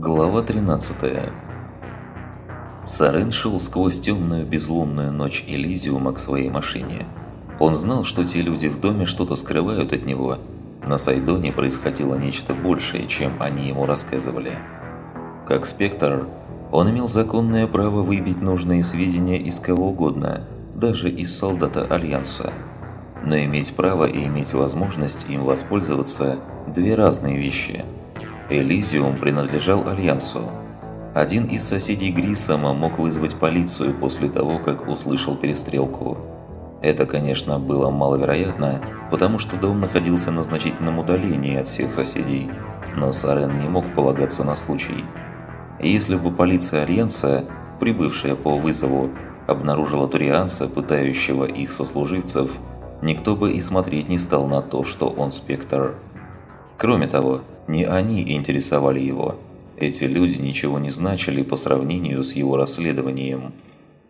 Глава 13 Сарен шел сквозь темную безлунную ночь Элизиума к своей машине. Он знал, что те люди в доме что-то скрывают от него. На Сайдоне происходило нечто большее, чем они ему рассказывали. Как спектр, он имел законное право выбить нужные сведения из кого угодно, даже из солдата Альянса. Но иметь право и иметь возможность им воспользоваться – две разные вещи. Элизиум принадлежал Альянсу. Один из соседей Грисома мог вызвать полицию после того, как услышал перестрелку. Это, конечно, было маловероятно, потому что дом находился на значительном удалении от всех соседей, но Сарен не мог полагаться на случай. Если бы полиция Альянса, прибывшая по вызову, обнаружила турианца, пытающего их сослуживцев, никто бы и смотреть не стал на то, что он спектр. Кроме того, не они интересовали его. Эти люди ничего не значили по сравнению с его расследованием.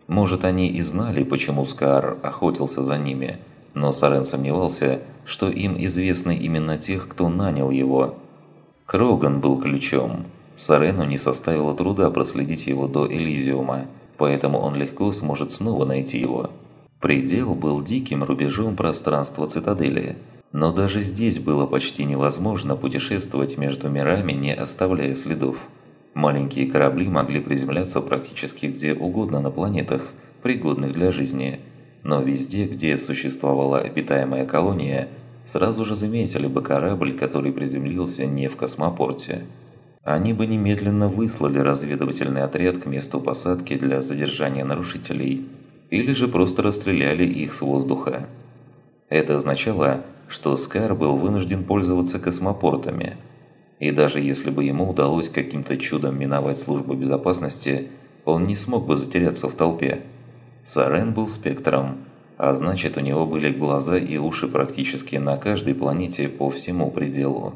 Может, они и знали, почему Скар охотился за ними, но Сарен сомневался, что им известны именно тех, кто нанял его. Кроган был ключом. Сарену не составило труда проследить его до Элизиума, поэтому он легко сможет снова найти его. Предел был диким рубежом пространства цитадели – но даже здесь было почти невозможно путешествовать между мирами, не оставляя следов. Маленькие корабли могли приземляться практически где угодно на планетах, пригодных для жизни. Но везде, где существовала обитаемая колония, сразу же заметили бы корабль, который приземлился не в космопорте. Они бы немедленно выслали разведывательный отряд к месту посадки для задержания нарушителей, или же просто расстреляли их с воздуха. Это означало, что Скар был вынужден пользоваться космопортами. И даже если бы ему удалось каким-то чудом миновать службу безопасности, он не смог бы затеряться в толпе. Сарен был спектром, а значит у него были глаза и уши практически на каждой планете по всему пределу.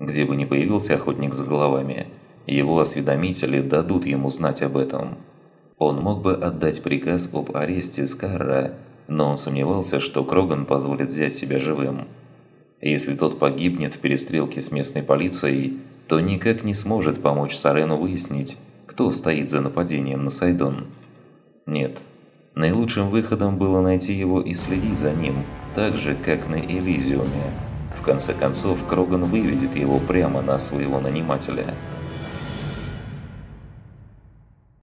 Где бы ни появился охотник за головами, его осведомители дадут ему знать об этом. Он мог бы отдать приказ об аресте Скарра, но он сомневался, что Кроган позволит взять себя живым. Если тот погибнет в перестрелке с местной полицией, то никак не сможет помочь Сарену выяснить, кто стоит за нападением на Сайдон. Нет, наилучшим выходом было найти его и следить за ним, так же, как на Элизиуме. В конце концов, Кроган выведет его прямо на своего нанимателя –